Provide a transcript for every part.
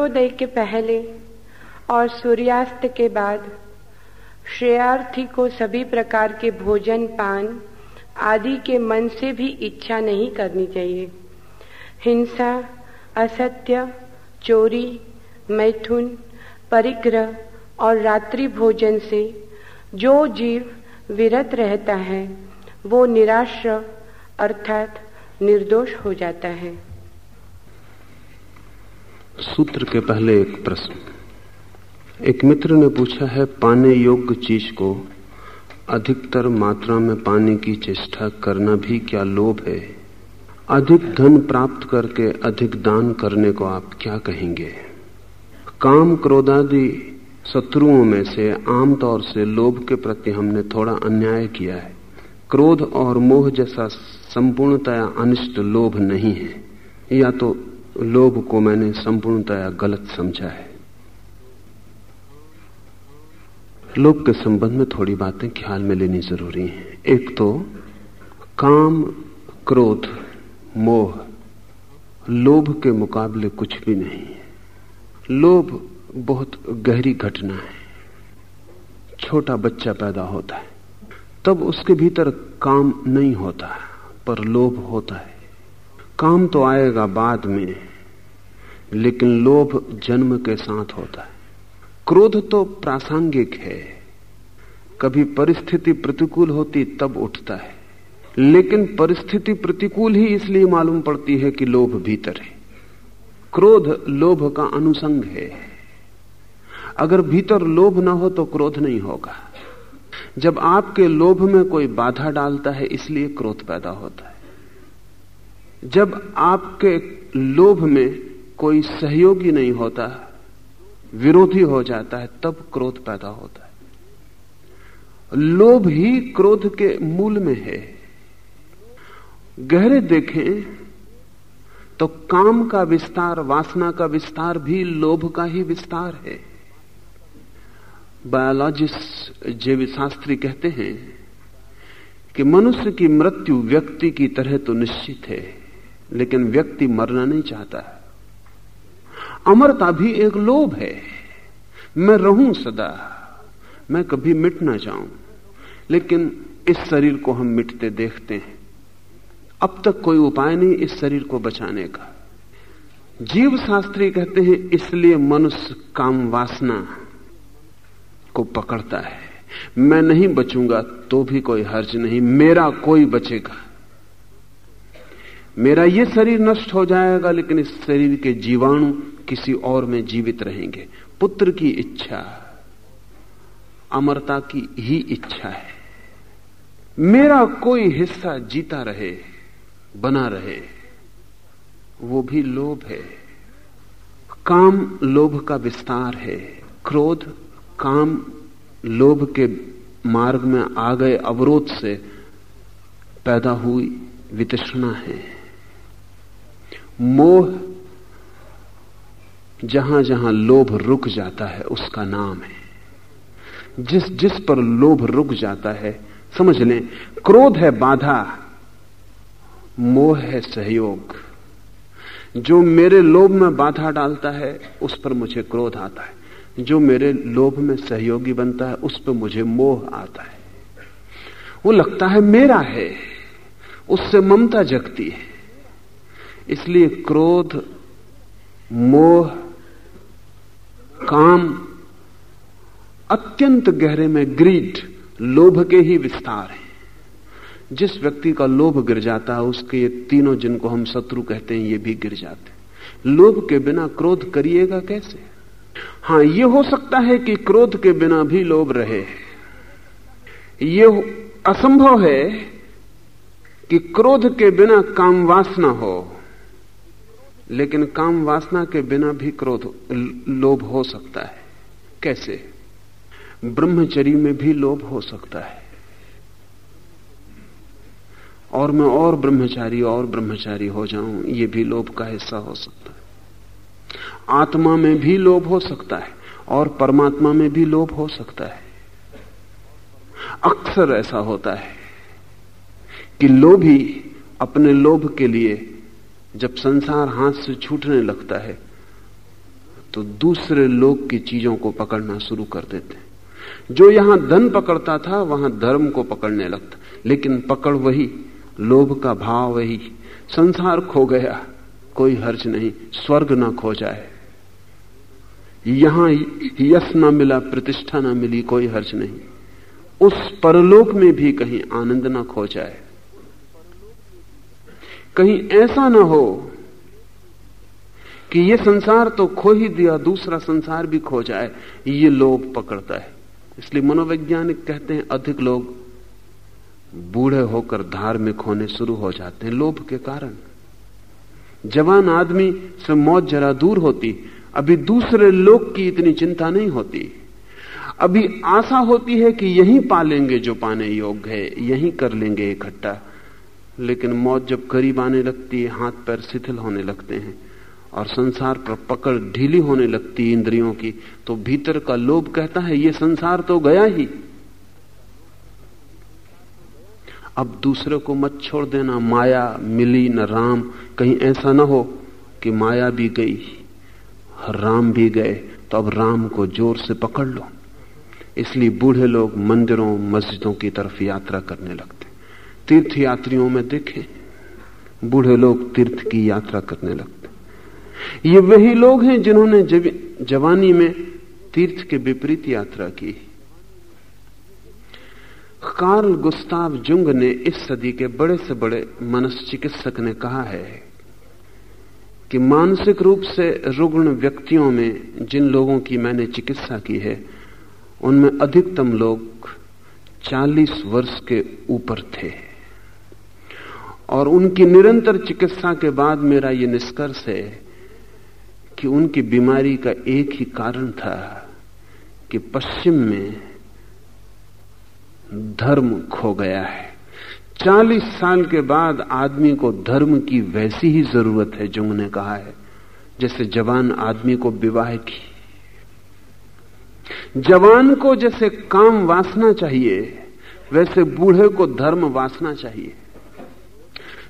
सूर्योदय के पहले और सूर्यास्त के बाद श्रेयार्थी को सभी प्रकार के भोजन, पान आदि के मन से भी इच्छा नहीं करनी चाहिए। हिंसा, असत्य, चोरी, मैथुन, परिग्रह और रात्रि भोजन से जो जीव विरत रहता है, वो निराश्र अर्थात निर्दोष हो जाता है। सूत्र के पहले एक प्रश्न। एक मित्र ने पूछा है, पाने योग्य चीज़ को अधिकतर मात्रा में पाने की चेष्टा करना भी क्या लोभ है? अधिक धन प्राप्त करके अधिक दान करने को आप क्या कहेंगे? काम क्रोधादि शत्रुओं में से आमतौर से लोभ के प्रति हमने थोड़ा अन्याय किया है। क्रोध और मोह जैसा संपूर्णतया अनिष्ट लोभ नहीं है। या तो लोभ को मैंने संपूर्णतया गलत समझा है। लोभ के संबंध में थोड़ी बातें ख्याल में लेनी ज़रूरी है। एक तो काम, क्रोध, मोह, लोभ के मुकाबले कुछ भी नहीं है। लोभ बहुत गहरी घटना है। छोटा बच्चा पैदा होता है। तब उसके भीतर काम नहीं होता, पर लोभ होता है। काम तो आएगा बाद में। लेकिन लोभ जन्म के साथ होता है। क्रोध तो प्रासंगिक है। कभी परिस्थिति प्रतिकूल होती तब उठता है। लेकिन परिस्थिति प्रतिकूल ही इसलिए मालूम पड़ती है कि लोभ भीतर है। क्रोध लोभ का अनुसंग है। अगर भीतर लोभ ना हो तो क्रोध नहीं होगा। जब आपके लोभ में कोई बाधा डालता है, इसलिए क्रोध पैदा होता है। जब आपके लोभ में कोई सहयोगी नहीं होता, विरोधी हो जाता है, तब क्रोध पैदा होता है। लोभ ही क्रोध के मूल में है। गहरे देखें तो काम का विस्तार, वासना का विस्तार भी लोभ का ही विस्तार है। बायोलॉजिस्ट जेवी शास्त्री कहते हैं कि मनुष्य की मृत्यु व्यक्ति की तरह तो निश्चित है, लेकिन व्यक्ति मरना नहीं चाहता। है अमरता भी एक लोभ है। मैं रहूँ सदा, मैं कभी मिट ना जाऊँ, लेकिन इस शरीर को हम मिटते देखते हैं। अब तक कोई उपाय नहीं इस शरीर को बचाने का। जीव शास्त्री कहते हैं, इसलिए मनुष्य काम वासना को पकड़ता है। मैं नहीं बचूँगा तो भी कोई हर्ज नहीं, मेरा कोई बचेगा। मेरा यह शरीर नष्ट हो जाएगा, लेकिन इस शरीर के जीवाणु किसी और में जीवित रहेंगे। पुत्र की इच्छा, अमरता की ही इच्छा है। मेरा कोई हिस्सा जीता रहे, बना रहे, वो भी लोभ है। काम लोभ का विस्तार है। क्रोध, काम लोभ के मार्ग में आ गए अवरोध से पैदा हुई वितृष्णा है। मोह जहाँ जहाँ लोभ रुक जाता है, उसका नाम है। जिस जिस पर लोभ रुक जाता है, समझ लें, क्रोध है, बाधा, मोह है, सहयोग। जो मेरे लोभ में बाधा डालता है, उस पर मुझे क्रोध आता है। जो मेरे लोभ में सहयोगी बनता है, उस पर मुझे मोह आता है। वो लगता है मेरा है, उससे ममता जगती है। इसलिए क्रोध, मोह, काम अत्यंत गहरे में ग्रीड लोभ के ही विस्तार है। जिस व्यक्ति का लोभ गिर जाता है, उसके ये तीनों जिनको हम शत्रु कहते हैं, ये भी गिर जाते हैं। लोभ के बिना क्रोध करिएगा कैसे? हाँ, ये हो सकता है कि क्रोध के बिना भी लोभ रहे ये असंभव है कि क्रोध के बिना काम वासना हो। लेकिन काम वासना के बिना भी क्रोध लोभ हो सकता है। कैसे? ब्रह्मचरी में भी लोभ हो सकता है। और मैं और ब्रह्मचारी और ब्रह्मचारी हो जाऊँ, ये भी लोभ का हिस्सा हो सकता है। आत्मा में भी लोभ हो सकता है, और परमात्मा में भी लोभ हो सकता है। अक्सर ऐसा होता है कि लोभी अपने लोभ के लिए जब संसार हाथ से छूटने लगता है तो दूसरे लोग की चीज़ों को पकड़ना शुरू कर देते हैं। जो यहाँ धन पकड़ता था, वहाँ धर्म को पकड़ने लगता। लेकिन पकड़ वही, लोभ का भाव वही। संसार खो गया, कोई हर्ज नहीं, स्वर्ग ना खो जाए। यहाँ यश ना मिला, प्रतिष्ठा ना मिली, कोई हर्ज नहीं। उस परलोक में भी कहीं आनंद ना खो जाए। कहीं ऐसा ना हो कि ये संसार तो खो ही दिया, दूसरा संसार भी खो जाए, ये लोभ पकड़ता है। इसलिए मनोवैज्ञानिक कहते हैं, अधिक लोग बूढ़े होकर धार्मिक होने शुरू हो जाते हैं, लोभ के कारण। जवान आदमी से मौत जरा दूर होती, अभी दूसरे लोग की इतनी चिंता नहीं होती। अभी आशा होती है कि यही पालेंगे जो पाने योग्य है, यही कर लेंगे इकट्ठा। लेकिन मौत जब करीब आने लगती है, हाथ पैर शिथिल होने लगते हैं और संसार पर पकड़ ढीली होने लगती है इंद्रियों की तो भीतर का लोभ कहता है, ये संसार तो गया ही। अब दूसरे को मत छोड़ देना, माया मिली न राम। कहीं ऐसा ना हो कि माया भी गई, राम भी गए तो अब राम को ज़ोर से पकड़ लो। इसलिए बूढ़े लोग मंदिरों, मस्जिदों की तरफ़ यात्रा करने लगते तीर्थ यात्रियों में देखें, बूढ़े लोग तीर्थ की यात्रा करने लगते ये वही लोग हैं जिन्होंने जवानी में तीर्थ के विपरीत यात्रा की। कार्ल गुस्ताव जुंग ने इस सदी के बड़े से बड़े मनस्चिकित्सक ने कहा है कि मानसिक रूप से रुग्ण व्यक्तियों में जिन लोगों की मैंने चिकित्सा की है, उनमें अधिकतम लोग 40 वर्ष के ऊपर थे। और उनकी निरंतर चिकित्सा के बाद मेरा यह निष्कर्ष है कि उनकी बीमारी का एक ही कारण था कि पश्चिम में धर्म खो गया है। चालीस साल के बाद आदमी को धर्म की वैसी ही ज़रूरत है जुंग ने कहा है, जैसे जवान आदमी को विवाह की। जवान को जैसे काम वासना चाहिए, वैसे बूढ़े को धर्म वासना चाहिए।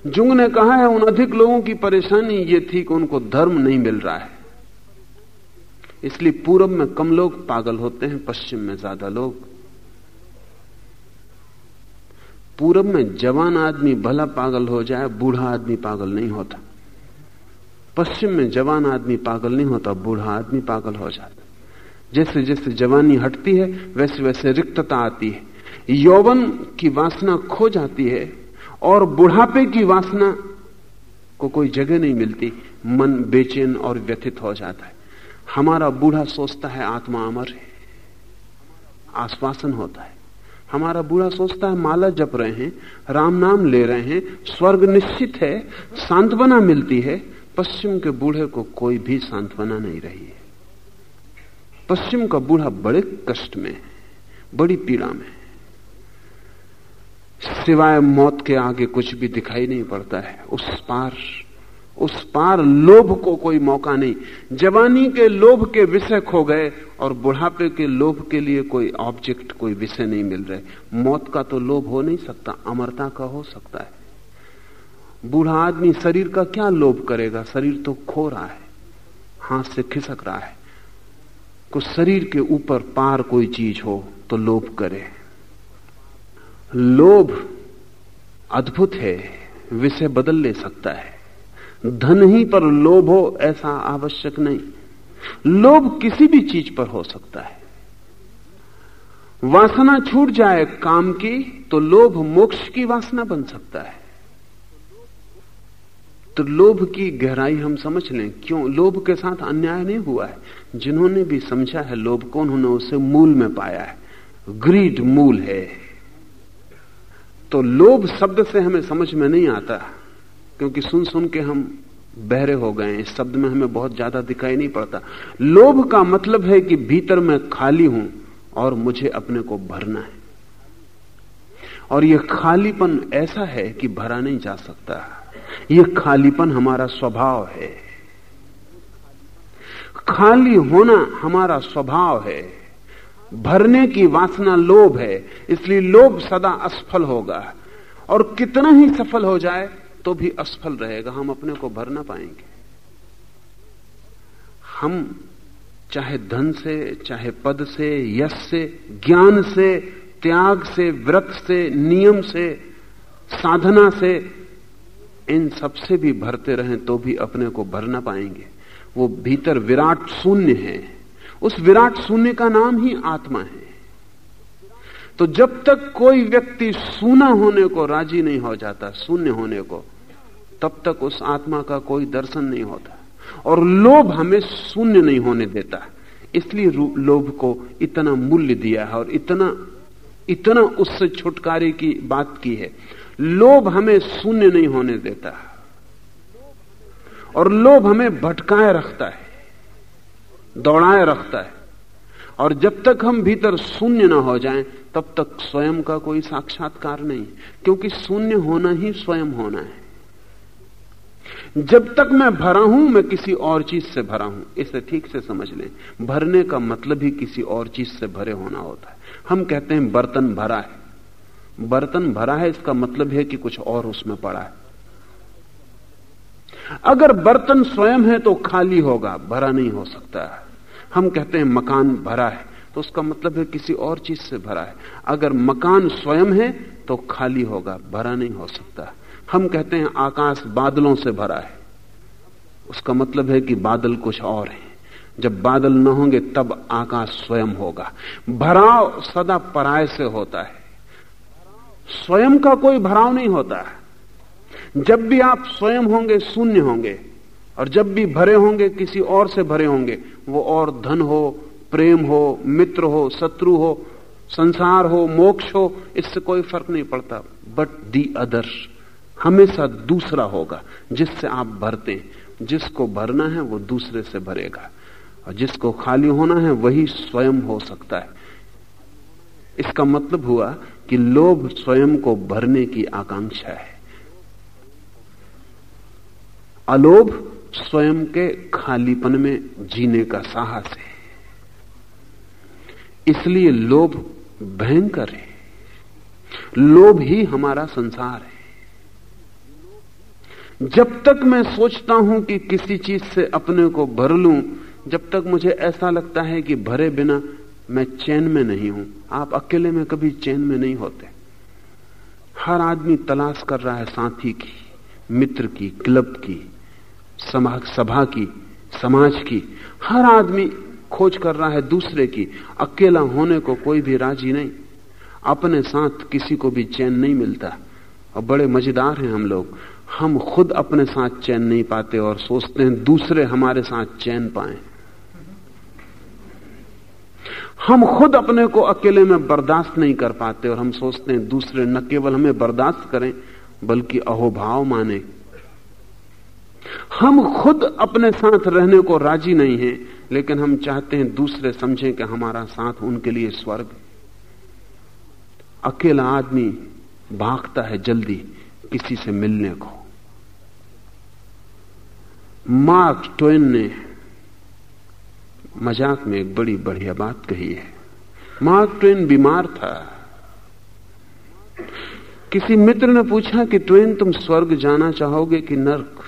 जुंग ने कहा है, उन अधिक लोगों की परेशानी ये थी कि उनको धर्म नहीं मिल रहा है। इसलिए पूरब में कम लोग पागल होते हैं, पश्चिम में ज़्यादा लोग। पूरब में जवान आदमी भला पागल हो जाए, बूढ़ा आदमी पागल नहीं होता। पश्चिम में जवान आदमी पागल नहीं होता, बूढ़ा आदमी पागल हो जाता। जैसे जैसे जवानी हटती है, वैसे वैसे रिक्तता आती है। यौवन की वासना खो जाती है और बुढ़ापे की वासना को कोई जगह नहीं मिलती। मन बेचैन और व्यथित हो जाता है। हमारा बूढ़ा सोचता है, आत्मा अमर है। आश्वासन होता है। हमारा बूढ़ा सोचता है, माला जप रहे हैं, राम नाम ले रहे हैं, स्वर्ग निश्चित है, सांत्वना मिलती है। पश्चिम के बूढ़े को कोई भी सांत्वना नहीं रही है। पश्चिम का बूढ़ा बड़े कष्ट में है, बड़ी पीड़ा में सिवाय मौत के आगे कुछ भी दिखाई नहीं पड़ता है। उस पार उस पार लोभ को कोई मौका नहीं। जवानी के लोभ के विषय खो गए और बुढ़ापे के लोभ के लिए कोई ऑब्जेक्ट कोई विषय नहीं मिल रहे। मौत का तो लोभ हो नहीं सकता, अमरता का हो सकता है। बूढ़ा आदमी शरीर का क्या लोभ करेगा? शरीर तो खो रहा है, हाथ से खिसक रहा है। कुछ शरीर के ऊपर पार कोई चीज़ हो तो लोभ करे। लोभ अद्भुत है, विषय बदल ले सकता है। धन ही पर लोभ हो ऐसा आवश्यक नहीं। लोभ किसी भी चीज़ पर हो सकता है। वासना छूट जाए काम की तो लोभ मोक्ष की वासना बन सकता है। तो लोभ की गहराई हम समझ लें, क्यों? लोभ के साथ अन्याय नहीं हुआ है। जिन्होंने भी समझा है लोभ को उन्होंने उसे मूल में पाया है? ग्रीड मूल है। तो लोभ शब्द से हमें समझ में नहीं आता, क्योंकि सुन सुन के हम बहरे हो गए इस शब्द में हमें बहुत ज़्यादा दिखाई नहीं पड़ता। लोभ का मतलब है कि भीतर मैं खाली हूँ और मुझे अपने को भरना है। और यह खालीपन ऐसा है कि भरा नहीं जा सकता। यह खालीपन हमारा स्वभाव है। खाली होना हमारा स्वभाव है। भरने की वासना लोभ है, इसलिए लोभ सदा असफल होगा। और कितना ही सफल हो जाए तो भी असफल रहेगा। हम अपने को भर ना पाएँगे। हम चाहे धन से, चाहे पद से, यश से, ज्ञान से, त्याग से, व्रत से, नियम से, साधना से, इन सबसे भी भरते रहें तो भी अपने को भर ना पाएँगे। वो भीतर विराट शून्य है। उस विराट शून्य का नाम ही आत्मा है। तो जब तक कोई व्यक्ति सूना होने को राज़ी नहीं हो जाता, शून्य होने को, तब तक उस आत्मा का कोई दर्शन नहीं होता। और लोभ हमें शून्य नहीं होने देता। इसलिए लोभ को इतना मूल्य दिया है और इतना इतना उससे छुटकारे की बात की है। लोभ हमें शून्य नहीं होने देता। और लोभ हमें भटकाए रखता है। दौड़ाए रखता है। और जब तक हम भीतर शून्य ना हो जाएँ, तब तक स्वयं का कोई साक्षात्कार नहीं, क्योंकि शून्य होना ही स्वयं होना है। जब तक मैं भरा हूँ, मैं किसी और चीज़ से भरा हूँ। इसे ठीक से समझ लें। भरने का मतलब ही किसी और चीज़ से भरे होना होता है। हम कहते हैं, बर्तन भरा है। बर्तन भरा है, इसका मतलब है कि कुछ और उसमें पड़ा है। अगर बर्तन स्वयं है तो खाली होगा, भरा नहीं हो सकता। हम कहते हैं मकान भरा है तो उसका मतलब है किसी और चीज़ से भरा है। अगर मकान स्वयं है तो खाली होगा, भरा नहीं हो सकता। हम कहते हैं आकाश बादलों से भरा है। उसका मतलब है कि बादल कुछ और है। जब बादल न होंगे, तब आकाश स्वयं होगा। भराव सदा पराय से होता है। स्वयं का कोई भराव नहीं होता। है जब भी आप स्वयं होंगे, शून्य होंगे, और जब भी भरे होंगे, किसी और से भरे होंगे, वो और धन हो, प्रेम हो, मित्र हो, शत्रु हो, संसार हो, मोक्ष हो, इससे कोई फ़र्क नहीं पड़ता। बट दी अदर्स हमेशा दूसरा होगा। जिससे आप भरते हैं, जिसको भरना है, वो दूसरे से भरेगा। और जिसको खाली होना है, वही स्वयं हो सकता है। इसका मतलब हुआ कि लोभ स्वयं को भरने की आकांक्षा है। अलोभ स्वयं के खालीपन में जीने का साहस है। इसलिए लोभ भयंकर है। लोभ ही हमारा संसार है। जब तक मैं सोचता हूँ कि किसी चीज़ से अपने को भर लूँ, जब तक मुझे ऐसा लगता है कि भरे बिना मैं चैन में नहीं हूँ। आप अकेले में कभी चैन में नहीं होते। हर आदमी तलाश कर रहा है साथी की, मित्र की, क्लब की सभा की, समाज की, हर आदमी खोज कर रहा है दूसरे की। अकेला होने को कोई भी राज़ी नहीं। अपने साथ किसी को भी चैन नहीं मिलता। और बड़े मज़ेदार हैं हम लोग। हम खुद अपने साथ चैन नहीं पाते और सोचते हैं दूसरे हमारे साथ चैन पाए। हम खुद अपने को अकेले में बर्दाश्त नहीं कर पाते और हम सोचते हैं दूसरे न केवल हमें बर्दाश्त करें, बल्कि अहोभाव माने। हम खुद अपने साथ रहने को राज़ी नहीं हैं, लेकिन हम चाहते हैं दूसरे समझें कि हमारा साथ उनके लिए स्वर्ग अकेला आदमी भागता है जल्दी किसी से मिलने को। मार्क ट्वेन ने मज़ाक में एक बड़ी बढ़िया बात कही है। मार्क ट्वेन बीमार था। किसी मित्र ने पूछा कि ट्वेन तुम स्वर्ग जाना चाहोगे कि नर्क?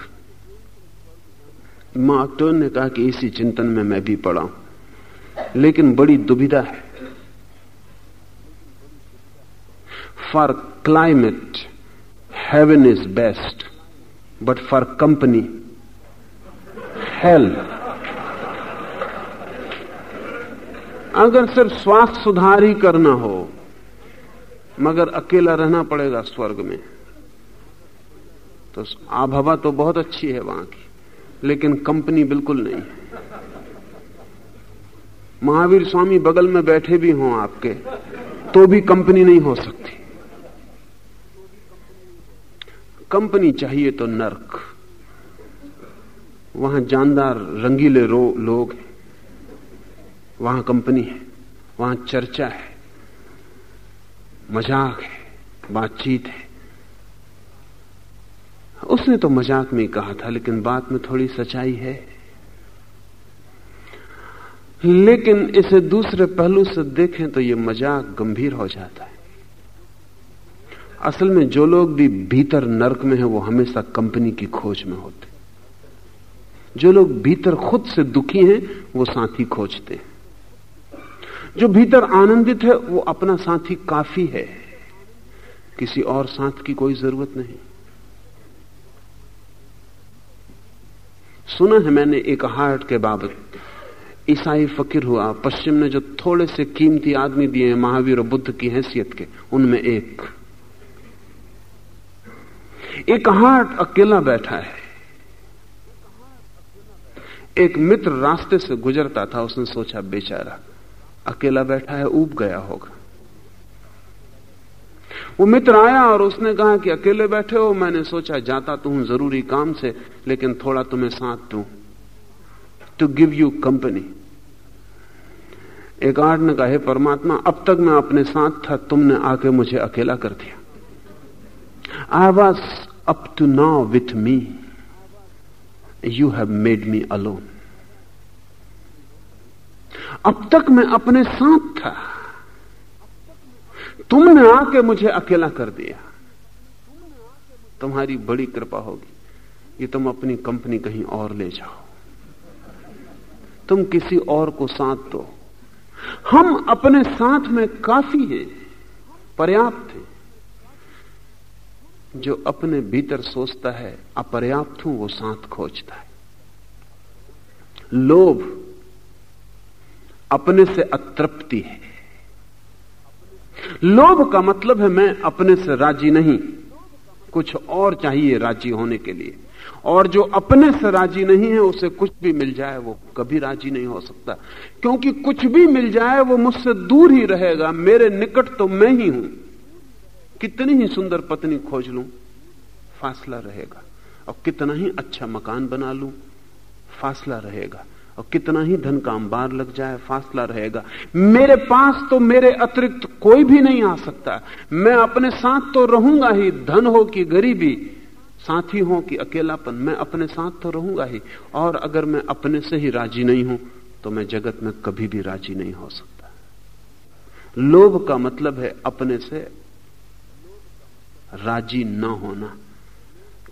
मार्क ट्वेन ने कहा कि इसी चिंतन में मैं भी पड़ा हूँ। लेकिन बड़ी दुविधा है। For climate heaven is best but for company hell अगर सिर्फ़ स्वास्थ्य सुधार ही करना हो, मगर अकेला रहना पड़ेगा स्वर्ग में तो आबहवा तो बहुत अच्छी है वहाँ की। लेकिन कंपनी बिल्कुल नहीं महावीर स्वामी बगल में बैठे भी हों आपके तो भी कंपनी नहीं हो सकती। कंपनी चाहिए तो नर्क। वहाँ जानदार रंगीले लोग हैं। वहाँ कंपनी है, वहाँ चर्चा है। मज़ाक है, बातचीत है। उसने तो मज़ाक में कहा था, लेकिन बात में थोड़ी सच्चाई है। लेकिन इसे दूसरे पहलू से देखें तो यह मज़ाक गंभीर हो जाता है। असल में जो लोग भी भीतर नरक में हैं, वो हमेशा कंपनी की खोज में होते जो लोग भीतर खुद से दुखी हैं, वो साथी खोजते हैं। जो भीतर आनंदित है, वो अपना साथी काफ़ी है। किसी और साथ की कोई ज़रूरत नहीं। सुना है मैंने एक हार्ट के बाबत। ईसाई फकीर हुआ, पश्चिम ने जो थोड़े से कीमती आदमी दिए हैं, महावीर और बुद्ध की हैसियत के, उनमें एक। एक हार्ट अकेला बैठा है। एक मित्र रास्ते से गुजरता था, उसने सोचा, बेचारा अकेला बैठा है, ऊब गया होगा। वो मित्र आया और उसने कहा कि अकेले बैठे हो, मैंने सोचा जाता तो हूँ ज़रूरी काम से, लेकिन थोड़ा तुम्हें साथ दू। टू गिव यू कंपनी एक आठ ने कहा परमात्मा, अब तक मैं अपने साथ था, तुमने आके मुझे अकेला कर दिया। I was up to now with me you have made me alone अब तक मैं अपने साथ था। तुमने आके मुझे अकेला कर दिया। तुम्हारी बड़ी कृपा होगी ये तुम अपनी कंपनी कहीं और ले जाओ। तुम किसी और को साथ दो। हम अपने साथ में काफ़ी हैं, पर्याप्त हैं। जो अपने भीतर सोचता है, अपर्याप्त हूँ, वो साथ खोजता है। लोभ अपने से अतृप्ति है। लोभ का मतलब है मैं अपने से राज़ी नहीं। कुछ और चाहिए राज़ी होने के लिए। और जो अपने से राज़ी नहीं है, उसे कुछ भी मिल जाए, वो कभी राज़ी नहीं हो सकता। क्योंकि कुछ भी मिल जाए, वो मुझसे दूर ही रहेगा। मेरे निकट तो मैं ही हूँ। कितनी ही सुंदर पत्नी खोज लू, फासला रहेगा। और कितना ही अच्छा मकान बना लू, फासला रहेगा। और कितना ही धन का अंबार लग जाए, फासला रहेगा। मेरे पास तो मेरे अतिरिक्त कोई भी नहीं आ सकता। मैं अपने साथ तो रहूँगा ही, धन हो कि गरीबी। साथी हो कि अकेलापन, मैं अपने साथ तो रहूँगा ही। और अगर मैं अपने से ही राज़ी नहीं हूँ तो मैं जगत में कभी भी राज़ी नहीं हो सकता। लोभ का मतलब है अपने से राज़ी न होना।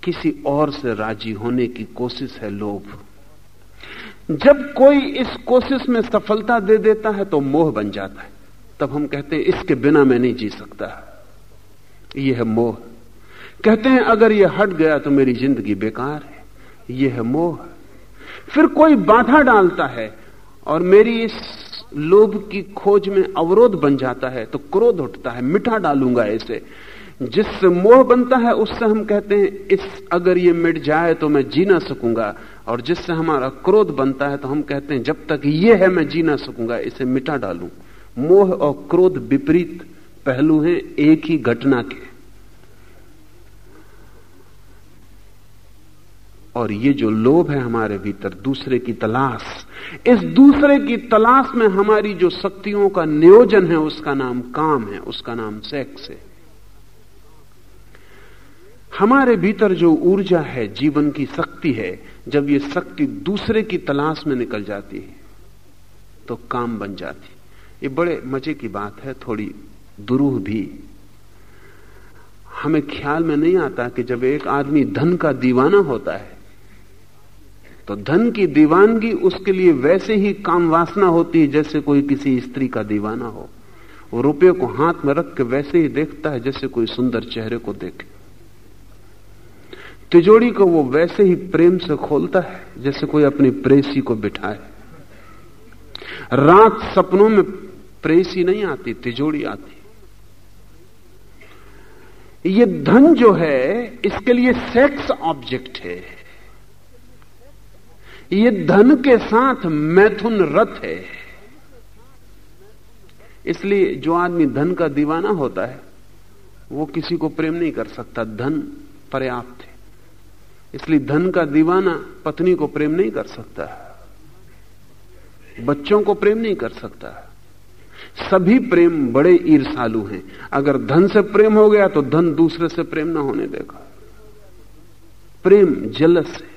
किसी और से राज़ी होने की कोशिश है लोभ। जब कोई इस कोशिश में सफलता दे देता है तो मोह बन जाता है। तब हम कहते हैं, इसके बिना मैं नहीं जी सकता। यह है मोह। कहते हैं, अगर यह हट गया तो मेरी ज़िंदगी बेकार है। यह है मोह। फिर कोई बाधा डालता है और मेरी इस लोभ की खोज में अवरोध बन जाता है तो क्रोध उठता है। मिठा डालूँगा इसे। जिससे मोह बनता है, उससे हम कहते हैं, इस अगर ये मिट जाए तो मैं जी ना सकूँगा। और जिससे हमारा क्रोध बनता है तो हम कहते हैं, जब तक ये है, मैं जी ना सकूँगा, इसे मिटा डालूं। मोह और क्रोध विपरीत पहलू हैं, एक ही घटना के। और ये जो लोभ है हमारे भीतर, दूसरे की तलाश। इस दूसरे की तलाश में हमारी जो शक्तियों का नियोजन है, उसका नाम काम है, उसका नाम सेक्स है। हमारे भीतर जो ऊर्जा है, जीवन की शक्ति है जब ये शक्ति दूसरे की तलाश में निकल जाती है तो काम बन जाती ये बड़े मज़े की बात है, थोड़ी दुरूह भी। हमें ख्याल में नहीं आता कि जब एक आदमी धन का दीवाना होता है तो धन की दीवानगी उसके लिए वैसे ही काम वासना होती है, जैसे कोई किसी स्त्री का दीवाना हो। वो रुपये को हाथ में रख के वैसे ही देखता है, जैसे कोई सुंदर चेहरे को देखे। तिजोड़ी को वो वैसे ही प्रेम से खोलता है, जैसे कोई अपनी प्रेसी को बिठाए। रात सपनों में प्रेसी नहीं आती तिजोड़ी आती। ये धन जो है, इसके लिए सेक्स ऑब्जेक्ट है। ये धन के साथ मैथुन रथ है। इसलिए जो आदमी धन का दीवाना होता है, वो किसी को प्रेम नहीं कर सकता, धन पर्याप्त है। इसलिए धन का दीवाना पत्नी को प्रेम नहीं कर सकता। बच्चों को प्रेम नहीं कर सकता। सभी प्रेम बड़े ईर्षालु हैं। अगर धन से प्रेम हो गया तो धन दूसरे से प्रेम ना होने देगा। प्रेम जलस है।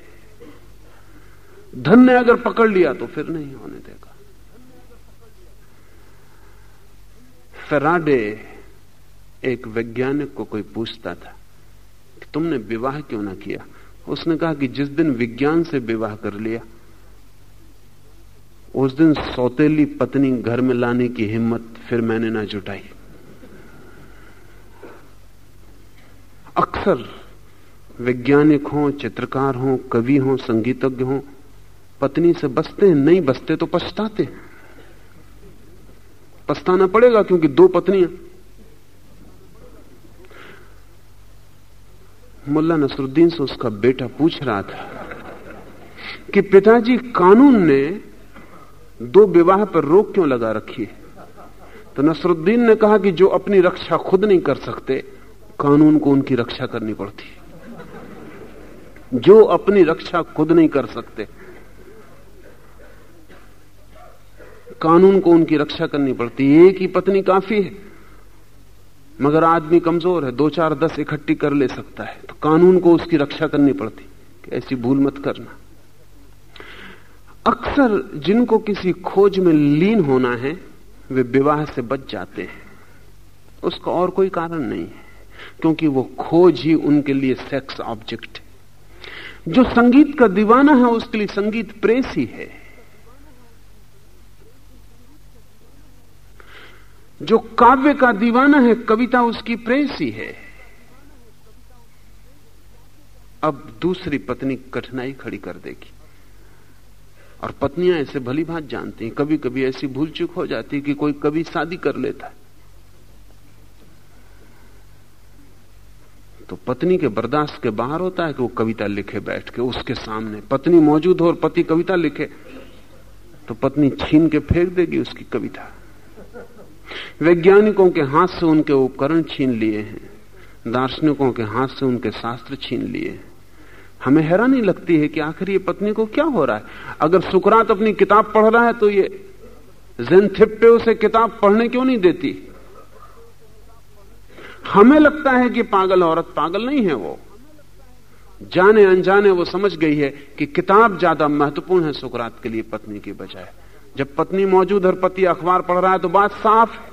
धन ने अगर पकड़ लिया तो फिर नहीं होने देगा। फराडे एक वैज्ञानिक को कोई पूछता था कि तुमने विवाह क्यों ना किया? उसने कहा कि जिस दिन विज्ञान से विवाह कर लिया, उस दिन सौतेली पत्नी घर में लाने की हिम्मत फिर मैंने ना जुटाई। अक्सर वैज्ञानिक हो, चित्रकार हो, कवि हो, संगीतज्ञ हो, पत्नी से बसते हैं, नहीं बसते तो पछताते पछताना पड़ेगा क्योंकि दो पत्नियाँ मुल्ला नसरुद्दीन से उसका बेटा पूछ रहा था कि पिताजी, कानून ने दो विवाह पर रोक क्यों लगा रखी है? तो नसरुद्दीन ने कहा कि जो अपनी रक्षा खुद नहीं कर सकते, कानून को उनकी रक्षा करनी पड़ती जो अपनी रक्षा खुद नहीं कर सकते, कानून को उनकी रक्षा करनी पड़ती एक ही पत्नी काफ़ी है। मगर आदमी कमज़ोर है, दो चार दस इकट्ठी कर ले सकता है। तो कानून को उसकी रक्षा करनी पड़ती कि ऐसी भूल मत करना। अक्सर जिनको किसी खोज में लीन होना है, वे विवाह से बच जाते हैं। उसका और कोई कारण नहीं है, क्योंकि वो खोज ही उनके लिए सेक्स ऑब्जेक्ट है। जो संगीत का दीवाना है, उसके लिए संगीत प्रेस ही है। जो काव्य का दीवाना है, कविता उसकी प्रेस ही। अब दूसरी पत्नी कठिनाई खड़ी कर देगी। और पत्नियाँ ऐसे भली भात जानती हैं। कभी कभी ऐसी भूल चूक हो जाती है कि कोई कभी शादी कर लेता है। तो पत्नी के बर्दाश्त के बाहर होता है कि वो कविता लिखे बैठ के, उसके सामने। पत्नी मौजूद हो और पति कविता लिखे तो पत्नी छीन के फेंक देगी उसकी कविता। वैज्ञानिकों के हाथ से उनके उपकरण छीन लिए हैं। दार्शनिकों के हाथ से उनके शास्त्र छीन लिए हैं। हमें हैरानी लगती है कि आखिर ये पत्नी को क्या हो रहा है? अगर सुकरात अपनी किताब पढ़ रहा है तो ये जेनथिप्पे उसे किताब पढ़ने क्यों नहीं देती? हमें लगता है कि पागल औरत पागल नहीं है वो। जाने अनजाने वो समझ गई है कि किताब ज़्यादा महत्वपूर्ण है सुकरात के लिए पत्नी की बजाय। जब पत्नी मौजूद और पति अखबार पढ़ रहा है तो बात साफ़ है।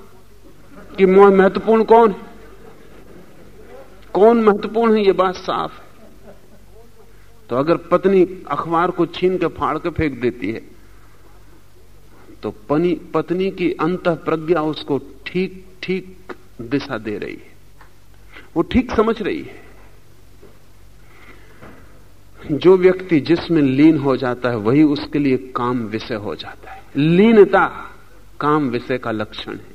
कि महत्वपूर्ण कौन है? कौन महत्वपूर्ण है ये बात साफ़ है? तो अगर पत्नी अखबार को छीन के फाड़ के फेंक देती है तो पनी पत्नी की अंत प्रज्ञा उसको ठीक ठीक दिशा दे रही है। वो ठीक समझ रही है। जो व्यक्ति जिसमें लीन हो जाता है, वही उसके लिए काम विषय हो जाता है। लीनता काम विषय का लक्षण है।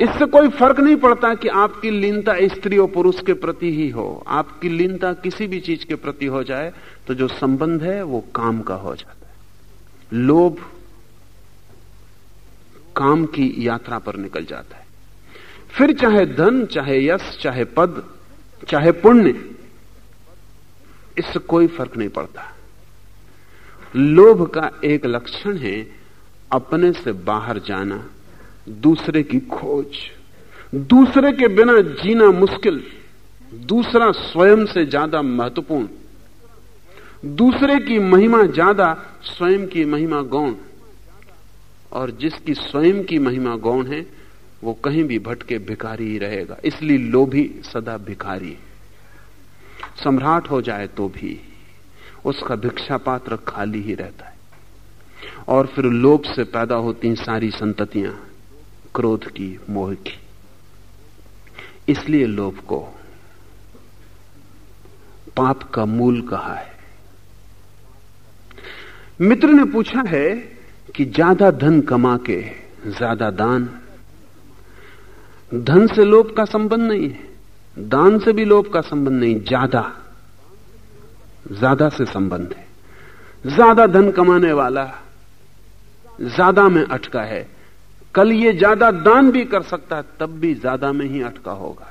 इससे कोई फ़र्क नहीं पड़ता कि आपकी लीनता स्त्री और पुरुष के प्रति ही हो। आपकी लीनता किसी भी चीज़ के प्रति हो जाए तो जो संबंध है, वो काम का हो जाता है। लोभ काम की यात्रा पर निकल जाता है। फिर चाहे धन, चाहे यश, चाहे पद, चाहे पुण्य, इससे कोई फ़र्क नहीं पड़ता। लोभ का एक लक्षण है, अपने से बाहर जाना। दूसरे की खोज, दूसरे के बिना जीना मुश्किल, दूसरा स्वयं से ज़्यादा महत्वपूर्ण, दूसरे की महिमा ज़्यादा स्वयं की महिमा गौण, और जिसकी स्वयं की महिमा गौण है, वो कहीं भी भटके भिखारी ही रहेगा। इसलिए लोभी सदा भिखारी सम्राट हो जाए तो भी उसका भिक्षा पात्र खाली ही रहता है। और फिर लोभ से पैदा होती सारी संततियाँ। क्रोध की मोह की। इसलिए लोभ को पाप का मूल कहा है। मित्र ने पूछा है कि ज़्यादा धन कमा के ज़्यादा दान। धन से लोभ का संबंध नहीं है, दान से भी लोभ का संबंध नहीं, ज़्यादा ज़्यादा से संबंध है। ज़्यादा धन कमाने वाला ज़्यादा में अटका है कल ये ज़्यादा दान भी कर सकता है, तब भी ज़्यादा में ही अटका होगा।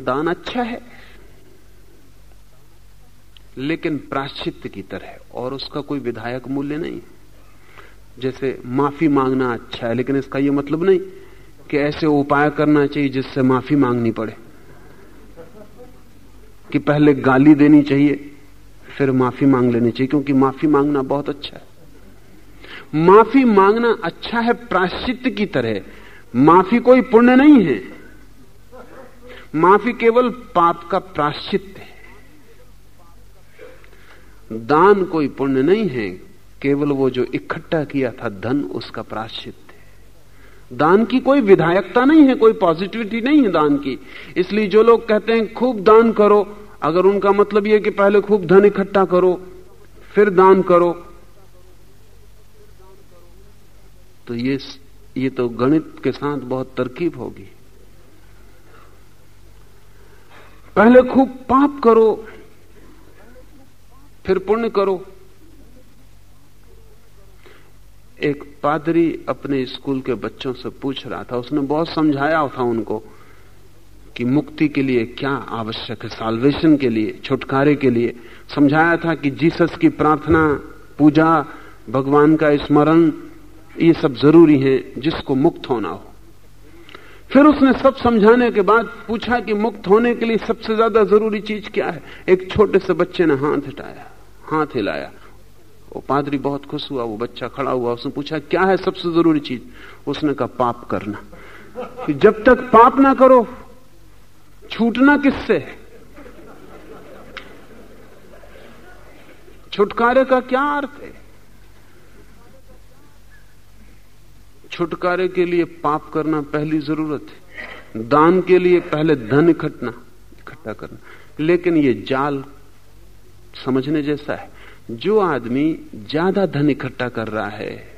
दान अच्छा है, लेकिन प्राश्चित की तरह, और उसका कोई विधायक मूल्य नहीं। जैसे माफ़ी मांगना अच्छा है, लेकिन इसका यह मतलब नहीं कि ऐसे उपाय करना चाहिए जिससे माफ़ी मांगनी पड़े। कि पहले गाली देनी चाहिए, फिर माफ़ी मांग लेनी चाहिए, क्योंकि माफ़ी मांगना बहुत अच्छा है। माफ़ी मांगना अच्छा है प्राश्चित की तरह। माफ़ी कोई पुण्य नहीं है। माफ़ी केवल पाप का प्राश्चित है। दान कोई पुण्य नहीं है, केवल वो जो इकट्ठा किया था धन, उसका प्राश्चित है। दान की कोई विधायकता नहीं है, कोई पॉजिटिविटी नहीं है दान की। इसलिए जो लोग कहते हैं, खूब दान करो, अगर उनका मतलब यह कि पहले खूब धन इकट्ठा करो, फिर दान करो तो ये ये तो गणित के साथ बहुत तरकीब होगी। पहले खूब पाप करो, फिर पुण्य करो। एक पादरी अपने स्कूल के बच्चों से पूछ रहा था, उसने बहुत समझाया था उनको कि मुक्ति के लिए क्या आवश्यक है साल्वेशन के लिए, छुटकारे के लिए। समझाया था कि जीसस की प्रार्थना, पूजा, भगवान का स्मरण ये सब ज़रूरी है जिसको मुक्त होना हो। फिर उसने सब समझाने के बाद पूछा कि मुक्त होने के लिए सबसे ज़्यादा ज़रूरी चीज़ क्या है? एक छोटे से बच्चे ने हाथ हटाया हाथ हिलाया। वो पादरी बहुत खुश हुआ, वो बच्चा खड़ा हुआ, उसने पूछा, क्या है सबसे ज़रूरी चीज़? उसने कहा, पाप करना। कि जब तक पाप ना करो, छूटना किससे छुटकारे का क्या अर्थ है? छुटकारे के लिए पाप करना पहली ज़रूरत है। दान के लिए पहले धन इकट्ठना, इकट्ठा करना। लेकिन ये जाल समझने जैसा है। जो आदमी ज़्यादा धन इकट्ठा कर रहा है,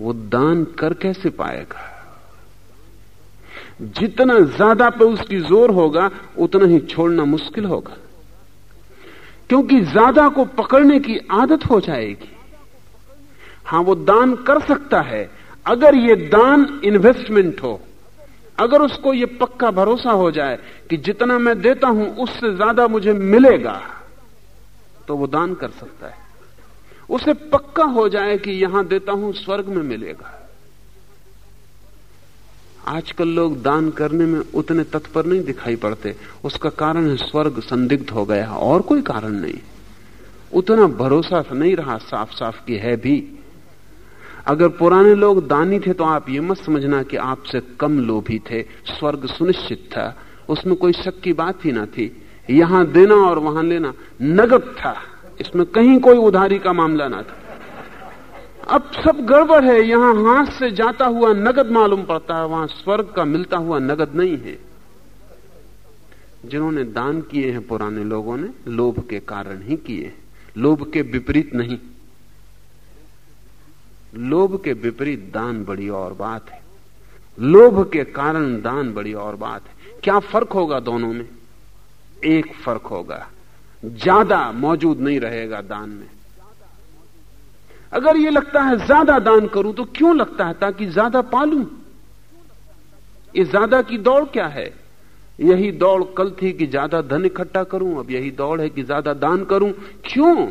वो दान कर कैसे पाएगा? जितना ज़्यादा पे उसकी ज़ोर होगा, उतना ही छोड़ना मुश्किल होगा। क्योंकि ज़्यादा को पकड़ने की आदत हो जाएगी। हाँ, वो दान कर सकता है अगर ये दान इन्वेस्टमेंट हो, अगर उसको ये पक्का भरोसा हो जाए कि जितना मैं देता हूँ उससे ज़्यादा मुझे मिलेगा तो वो दान कर सकता है। उसे पक्का हो जाए कि यहाँ देता हूँ स्वर्ग में मिलेगा। आजकल लोग दान करने में उतने तत्पर नहीं दिखाई पड़ते। उसका कारण है स्वर्ग संदिग्ध हो गया। और कोई कारण नहीं। उतना भरोसा नहीं रहा साफ़ साफ़ की है भी। अगर पुराने लोग दानी थे तो आप ये मत समझना कि आपसे कम लोभी थे, स्वर्ग सुनिश्चित था। उसमें कोई शक की बात ही ना थी। यहाँ देना और वहाँ लेना नगद था। इसमें कहीं कोई उधारी का मामला ना था। अब सब गड़बड़ है। यहाँ हाथ से जाता हुआ नगद मालूम पड़ता है। वहाँ स्वर्ग का मिलता हुआ नगद नहीं है। जिन्होंने दान किए हैं पुराने लोगों ने, लोभ के कारण ही किए लोभ के विपरीत नहीं। लोभ के विपरीत दान बड़ी और बात है। लोभ के कारण दान बड़ी और बात है। क्या फ़र्क होगा दोनों में? एक फ़र्क होगा। ज़्यादा मौजूद नहीं रहेगा दान में। अगर ये लगता है ज़्यादा दान करूँ तो क्यों लगता है? ताकि ज़्यादा पालू। ये ज़्यादा की दौड़ क्या है? यही दौड़ कल थी कि ज़्यादा धन इकट्ठा करूँ, अब यही दौड़ है कि ज़्यादा दान करूँ। क्यों?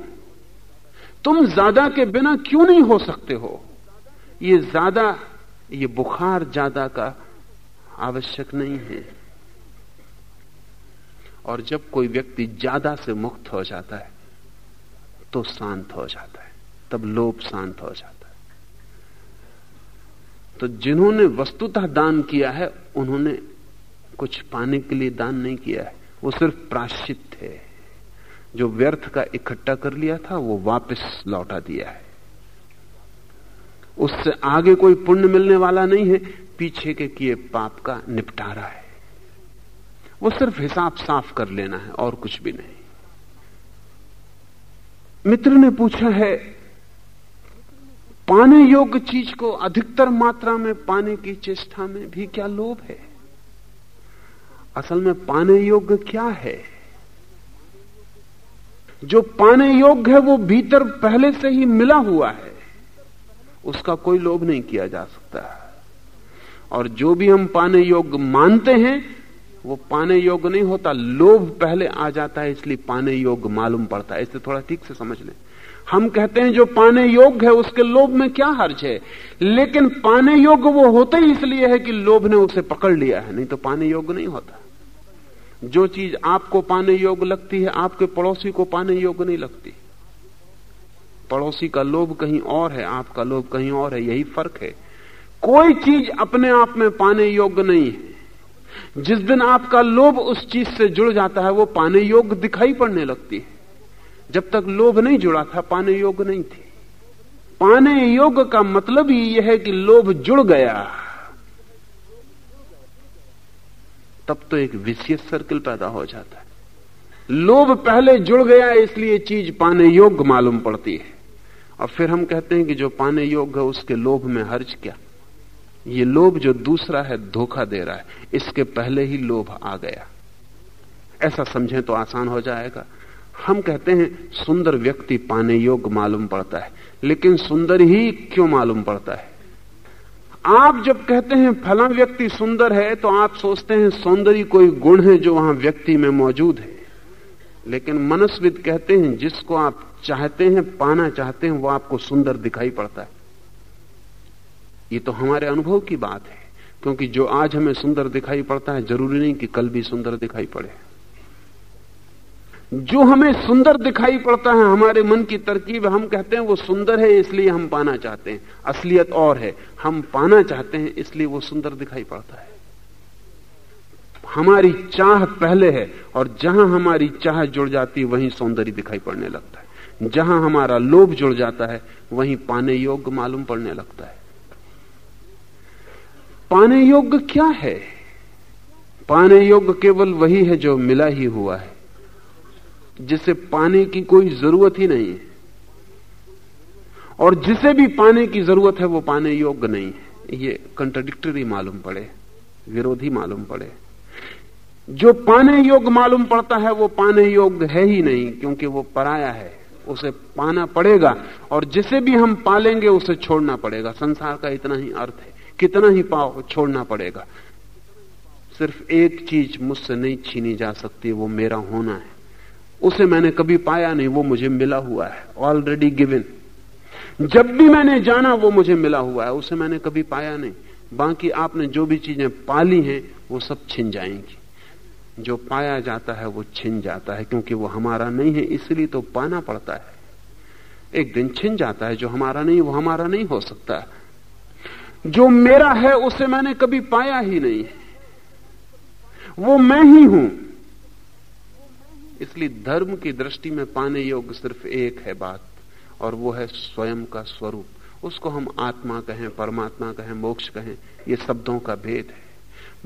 तुम ज़्यादा के बिना क्यों नहीं हो सकते हो? ये ज़्यादा, ये बुखार ज़्यादा का आवश्यक नहीं है। और जब कोई व्यक्ति ज़्यादा से मुक्त हो जाता है तो शांत हो जाता है। तब लोभ शांत हो जाता है। तो जिन्होंने वस्तुतः दान किया है, उन्होंने कुछ पाने के लिए दान नहीं किया है। वो सिर्फ़ प्राश्चित थे जो व्यर्थ का इकट्ठा कर लिया था, वो वापस लौटा दिया है। उससे आगे कोई पुण्य मिलने वाला नहीं है, पीछे के किए पाप का निपटारा है। वो सिर्फ़ हिसाब साफ़ कर लेना है, और कुछ भी नहीं। मित्र ने पूछा है, पाने योग्य चीज़ को अधिकतर मात्रा में पाने की चेष्टा में भी क्या लोभ है? असल में पाने योग्य क्या है? जो पाने योग्य है, वो भीतर पहले से ही मिला हुआ है। उसका कोई लोभ नहीं किया जा सकता। और जो भी हम पाने योग्य मानते हैं, वो पाने योग्य नहीं होता। लोभ पहले आ जाता है, इसलिए पाने योग्य मालूम पड़ता है। इसे थोड़ा ठीक से समझ लें। हम कहते हैं, जो पाने योग्य है, उसके लोभ में क्या हर्ज है? लेकिन पाने योग्य वो होता ही इसलिए है कि लोभ ने उसे पकड़ लिया है। नहीं तो पाने योग्य नहीं होता। जो चीज़ आपको पाने योग्य लगती है, आपके पड़ोसी को पाने योग्य नहीं लगती। पड़ोसी का लोभ कहीं और है, आपका लोभ कहीं और है, यही फ़र्क है। कोई चीज़ अपने आप में पाने योग्य नहीं है। जिस दिन आपका लोभ उस चीज़ से जुड़ जाता है, वो पाने योग्य दिखाई पड़ने लगती है। जब तक लोभ नहीं जुड़ा था, पाने योग्य नहीं थी। पाने योग्य का मतलब ही यह है कि लोभ जुड़ गया। तब तो एक विशेष सर्किल पैदा हो जाता है। लोभ पहले जुड़ गया, इसलिए चीज़ पाने योग्य मालूम पड़ती है। और फिर हम कहते हैं कि जो पाने योग्य है, उसके लोभ में हर्ज क्या? ये लोभ जो दूसरा है, धोखा दे रहा है। इसके पहले ही लोभ आ गया। ऐसा समझें तो आसान हो जाएगा। हम कहते हैं, सुंदर व्यक्ति पाने योग्य मालूम पड़ता है। लेकिन सुंदर ही क्यों मालूम पड़ता है? आप जब कहते हैं फला व्यक्ति सुंदर है तो आप सोचते हैं सौंदर्य कोई गुण है जो वहाँ व्यक्ति में मौजूद है। लेकिन मनस्विद कहते हैं, जिसको आप चाहते हैं, पाना चाहते हैं, वो आपको सुंदर दिखाई पड़ता है। ये तो हमारे अनुभव की बात है, क्योंकि जो आज हमें सुंदर दिखाई पड़ता है, ज़रूरी नहीं कि कल भी सुंदर दिखाई पड़े। जो हमें सुंदर दिखाई पड़ता है, हमारे मन की तरकीब, हम कहते हैं वो सुंदर है, इसलिए हम पाना चाहते हैं। असलियत और है। हम पाना चाहते हैं, इसलिए वो सुंदर दिखाई पड़ता है। हमारी चाह पहले है, और जहाँ हमारी चाह जुड़ जाती है वहीं सौंदर्य दिखाई पड़ने लगता है। जहाँ हमारा लोभ जुड़ जाता है, वहीं पाने योग्य मालूम पड़ने लगता है। पाने योग्य क्या है? पाने योग्य केवल वही है जो मिला ही हुआ है। जिसे पाने की कोई ज़रूरत ही नहीं है। और जिसे भी पाने की ज़रूरत है, वो पाने योग्य नहीं है। ये कंट्रडिक्टरी मालूम पड़े, विरोधी मालूम पड़े। जो पाने योग्य मालूम पड़ता है, वो पाने योग्य है ही नहीं, क्योंकि वो पराया है। उसे पाना पड़ेगा, और जिसे भी हम पालेंगे, उसे छोड़ना पड़ेगा। संसार का इतना ही अर्थ है। कितना ही पाओ, छोड़ना पड़ेगा। सिर्फ़ एक चीज़ मुझसे नहीं छीनी जा सकती, वो मेरा होना है। उसे मैंने कभी पाया नहीं, वो मुझे मिला हुआ है ऑलरेडी गिवन जब भी मैंने जाना, वो मुझे मिला हुआ है, उसे मैंने कभी पाया नहीं। बाकी आपने जो भी चीज़ें पाली हैं, वो सब छिन जाएँगी। जो पाया जाता है, वो छिन जाता है, क्योंकि वो हमारा नहीं है, इसलिए तो पाना पड़ता है। एक दिन छिन जाता है, जो हमारा नहीं, वो हमारा नहीं हो सकता। जो मेरा है, उसे मैंने कभी पाया ही नहीं। वो मैं ही हूँ। इसलिए धर्म की दृष्टि में पाने योग्य सिर्फ़ एक है बात, और वो है स्वयं का स्वरूप। उसको हम आत्मा कहें, परमात्मा कहें, मोक्ष कहें, ये शब्दों का भेद है।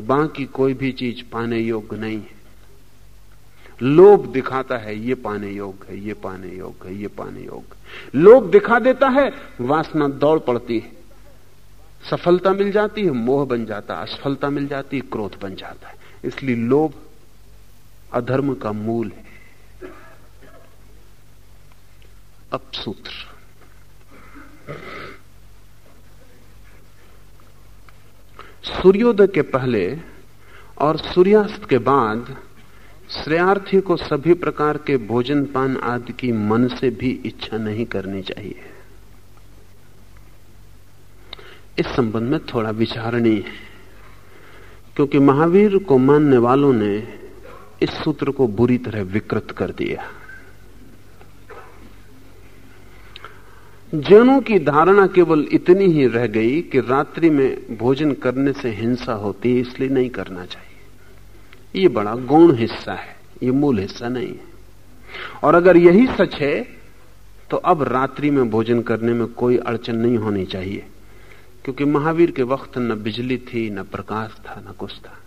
बाकी कोई भी चीज़ पाने योग्य नहीं है। लोभ दिखाता है, ये पाने योग्य है, ये पाने योग्य है, ये पाने योग्य लोभ दिखा देता है, वासना दौड़ पड़ती है। सफलता मिल जाती है, मोह बन जाता है, असफलता मिल जाती है, क्रोध बन जाता है। इसलिए लोभ अधर्म का मूल है। अब सूत्र। सूर्योदय के पहले और सूर्यास्त के बाद श्रेयार्थी को सभी प्रकार के भोजन पान आदि की मन से भी इच्छा नहीं करनी चाहिए। इस संबंध में थोड़ा विचारणीय है, क्योंकि महावीर को मानने वालों ने इस सूत्र को बुरी तरह विकृत कर दिया। जैनों की धारणा केवल इतनी ही रह गई कि रात्रि में भोजन करने से हिंसा होती है, इसलिए नहीं करना चाहिए। ये बड़ा गौण हिस्सा है, ये मूल हिस्सा नहीं है। और अगर यही सच है तो अब रात्रि में भोजन करने में कोई अड़चन नहीं होनी चाहिए, क्योंकि महावीर के वक्त न बिजली थी, न प्रकाश था, न कुछ था।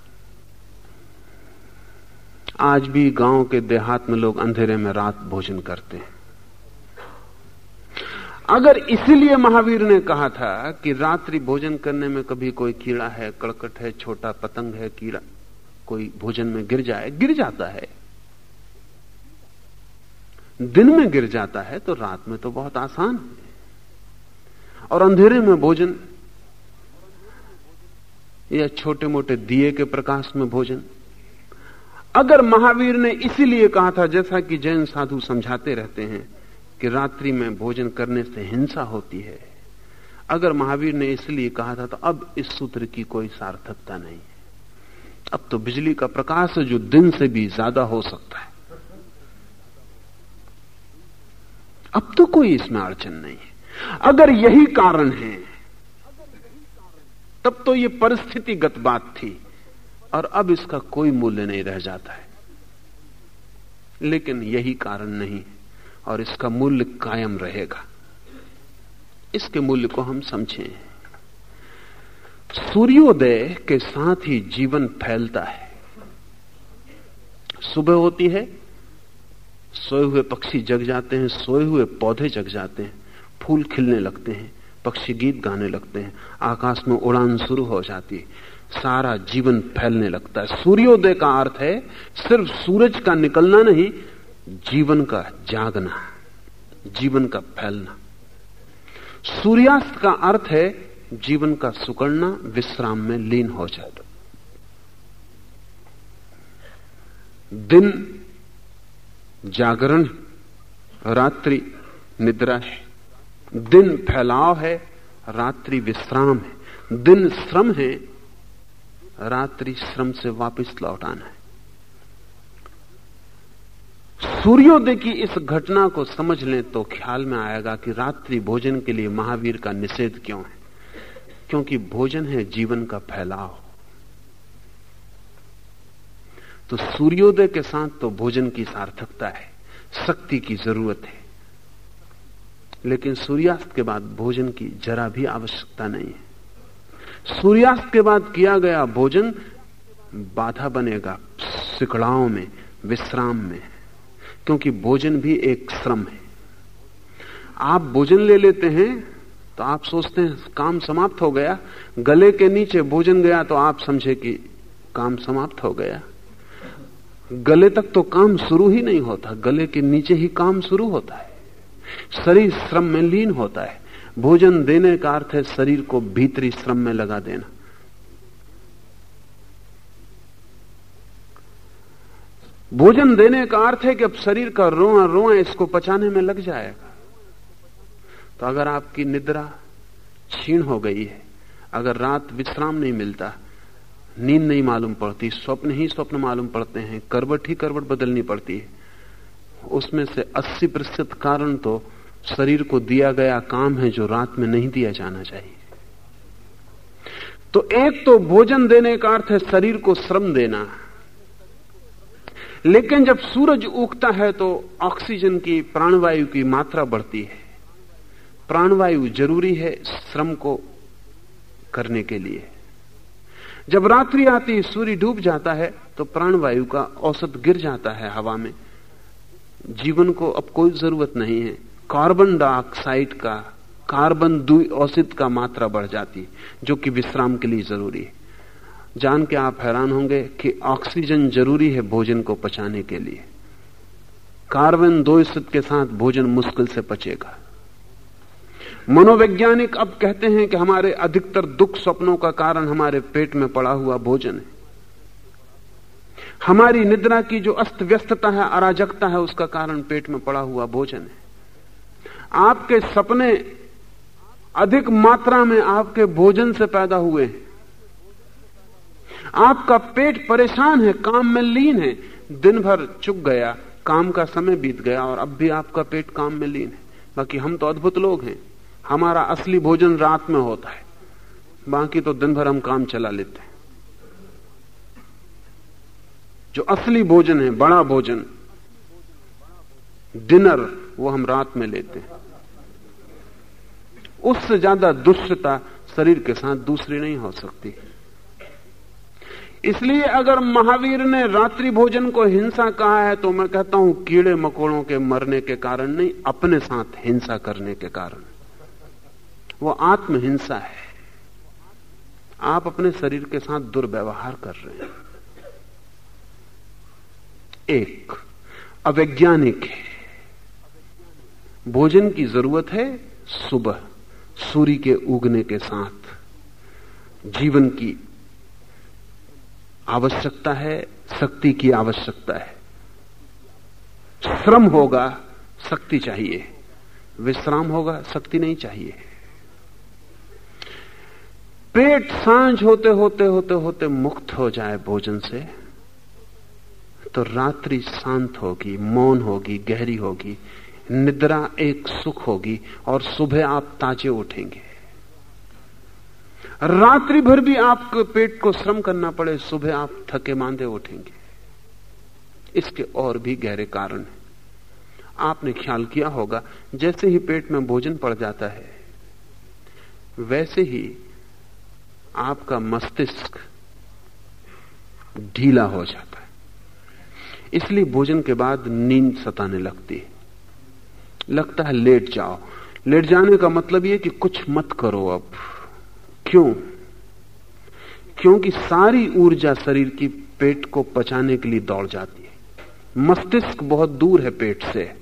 आज भी गाँव के देहात में लोग अंधेरे में रात भोजन करते हैं। अगर इसीलिए महावीर ने कहा था कि रात्रि भोजन करने में कभी कोई कीड़ा है, कड़कट है, छोटा पतंग है, कीड़ा कोई भोजन में गिर जाए, गिर जाता है। दिन में गिर जाता है तो रात में तो बहुत आसान है। और अंधेरे में भोजन या छोटे मोटे दिए के प्रकाश में भोजन अगर महावीर ने इसीलिए कहा था, जैसा कि जैन साधु समझाते रहते हैं कि रात्रि में भोजन करने से हिंसा होती है। अगर महावीर ने इसलिए कहा था तो अब इस सूत्र की कोई सार्थकता नहीं है। अब तो बिजली का प्रकाश है जो दिन से भी ज़्यादा हो सकता है। अब तो कोई इसमें अड़चन नहीं है। अगर यही कारण है, तब तो ये परिस्थितिगत बात थी। और अब इसका कोई मूल्य नहीं रह जाता है। लेकिन यही कारण नहीं और इसका मूल्य कायम रहेगा। इसके मूल्य को हम समझें। सूर्योदय के साथ ही जीवन फैलता है। सुबह होती है, सोए हुए पक्षी जग जाते हैं, सोए हुए पौधे जग जाते हैं, फूल खिलने लगते हैं, पक्षी गीत गाने लगते हैं, आकाश में उड़ान शुरू हो जाती है। सारा जीवन फैलने लगता है। सूर्योदय का अर्थ है, सिर्फ़ सूरज का निकलना नहीं, जीवन का जागना, जीवन का फैलना। सूर्यास्त का अर्थ है, जीवन का सुकड़ना, विश्राम में लीन हो जाता दिन जागरण, रात्रि निद्रा है। दिन फैलाव है, रात्रि विश्राम है। दिन श्रम है रात्रि श्रम से वापस लौट आना है। सूर्योदय की इस घटना को समझ लें तो ख्याल में आएगा कि रात्रि भोजन के लिए महावीर का निषेध क्यों है? क्योंकि भोजन है जीवन का फैलाव। तो सूर्योदय के साथ तो भोजन की सार्थकता है, शक्ति की ज़रूरत है। लेकिन सूर्यास्त के बाद भोजन की जरा भी आवश्यकता नहीं है। सूर्यास्त के बाद किया गया भोजन बाधा बनेगा, सिकड़ाओं में, विश्राम में, क्योंकि भोजन भी एक श्रम है। आप भोजन ले लेते हैं तो आप सोचते हैं, काम समाप्त हो गया, गले के नीचे भोजन गया तो आप समझे कि काम समाप्त हो गया। गले तक तो काम शुरू ही नहीं होता, गले के नीचे ही काम शुरू होता है। शरीर श्रम में लीन होता है। भोजन देने का अर्थ है शरीर को भीतरी श्रम में लगा देना। भोजन देने का अर्थ है कि अब शरीर का रोआ रोआ इसको पचाने में लग जाएगा। तो अगर आपकी निद्रा छीण हो गई है, अगर रात विश्राम नहीं मिलता, नींद नहीं मालूम पड़ती, स्वप्न ही स्वप्न मालूम पड़ते हैं, करवट ही करवट बदलनी पड़ती है। उसमें से 80 प्रतिशत कारण तो शरीर को दिया गया काम है जो रात में नहीं दिया जाना चाहिए। तो एक तो भोजन देने का अर्थ है शरीर को श्रम देना। लेकिन जब सूरज उगता है तो ऑक्सीजन की, प्राणवायु की मात्रा बढ़ती है। प्राणवायु ज़रूरी है श्रम को करने के लिए। जब रात्रि आती सूर्य डूब जाता है तो प्राणवायु का औसत गिर जाता है हवा में। जीवन को अब कोई ज़रूरत नहीं है। कार्बन डाइऑक्साइड का, कार्बन औषित का मात्रा बढ़ जाती, जो कि विश्राम के लिए ज़रूरी है। जान के आप हैरान होंगे कि ऑक्सीजन ज़रूरी है भोजन को पचाने के लिए। कार्बन दो के साथ भोजन मुश्किल से पचेगा। मनोवैज्ञानिक अब कहते हैं कि हमारे अधिकतर दुख स्वप्नों का कारण हमारे पेट में पड़ा हुआ भोजन है। हमारी निद्रा की जो अस्त व्यस्तता है, अराजकता है, उसका कारण पेट में पड़ा हुआ भोजन है। आपके सपने अधिक मात्रा में आपके भोजन से पैदा हुए हैं। आपका पेट परेशान है, काम में लीन है। दिन भर चुक गया, काम का समय बीत गया और अब भी आपका पेट काम में लीन है। बाकी हम तो अद्भुत लोग हैं। हमारा असली भोजन रात में होता है। बाकी तो दिन भर हम काम चला लेते हैं। जो असली भोजन है, बड़ा भोजन, डिनर वो हम रात में लेते हैं। उससे ज़्यादा दुष्टता शरीर के साथ दूसरी नहीं हो सकती। इसलिए अगर महावीर ने रात्रि भोजन को हिंसा कहा है तो मैं कहता हूँ, कीड़े मकोड़ों के मरने के कारण नहीं, अपने साथ हिंसा करने के कारण। वो आत्महिंसा है। आप अपने शरीर के साथ दुर्व्यवहार कर रहे हैं। एक, अवैज्ञानिक है। भोजन की ज़रूरत है सुबह। सूर्य के उगने के साथ जीवन की आवश्यकता है, शक्ति की आवश्यकता है। श्रम होगा, शक्ति चाहिए। विश्राम होगा, शक्ति नहीं चाहिए। पेट साँझ होते होते होते होते मुक्त हो जाए भोजन से तो रात्रि शांत होगी, मौन होगी, गहरी होगी। निद्रा एक सुख होगी और सुबह आप ताजे उठेंगे। रात्रि भर भी आपके पेट को श्रम करना पड़े, सुबह आप थके मांदे उठेंगे। इसके और भी गहरे कारण हैं। आपने ख्याल किया होगा, जैसे ही पेट में भोजन पड़ जाता है, वैसे ही आपका मस्तिष्क ढीला हो जाता है। इसलिए भोजन के बाद नींद सताने लगती है। लगता है लेट जाओ। लेट जाने का मतलब यह कि कुछ मत करो अब। क्यों? क्योंकि सारी ऊर्जा शरीर की पेट को पचाने के लिए दौड़ जाती है। मस्तिष्क बहुत दूर है पेट से।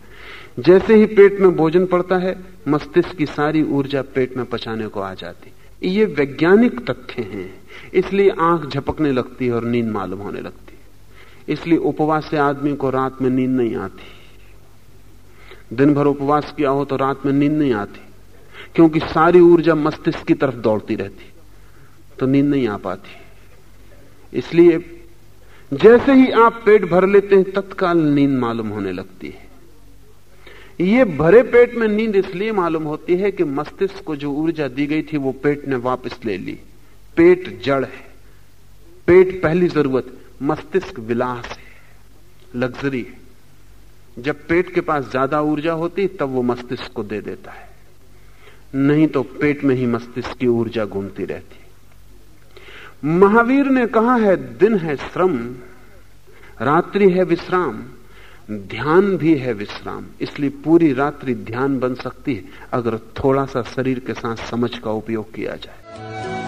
जैसे ही पेट में भोजन पड़ता है, मस्तिष्क की सारी ऊर्जा पेट में पचाने को आ जाती ये वैज्ञानिक तथ्य हैं। इसलिए आँख झपकने लगती है और नींद मालूम होने लगती है। इसलिए उपवास से आदमी को रात में नींद नहीं आती। दिन भर उपवास किया हो तो रात में नींद नहीं आती, क्योंकि सारी ऊर्जा मस्तिष्क की तरफ़ दौड़ती रहती तो नींद नहीं आ पाती। इसलिए जैसे ही आप पेट भर लेते हैं, तत्काल नींद मालूम होने लगती है। ये भरे पेट में नींद इसलिए मालूम होती है कि मस्तिष्क को जो ऊर्जा दी गई थी, वो पेट ने वापस ले ली। पेट जड़ है। पेट पहली ज़रूरत मस्तिष्क विलास है, लग्जरी है। जब पेट के पास ज़्यादा ऊर्जा होती, तब वो मस्तिष्क को दे देता है। नहीं तो पेट में ही मस्तिष्क की ऊर्जा घूमती रहती। महावीर ने कहा है, दिन है श्रम, रात्रि है विश्राम, ध्यान भी है विश्राम। इसलिए पूरी रात्रि ध्यान बन सकती है, अगर थोड़ा सा शरीर के साथ समझ का उपयोग किया जाए।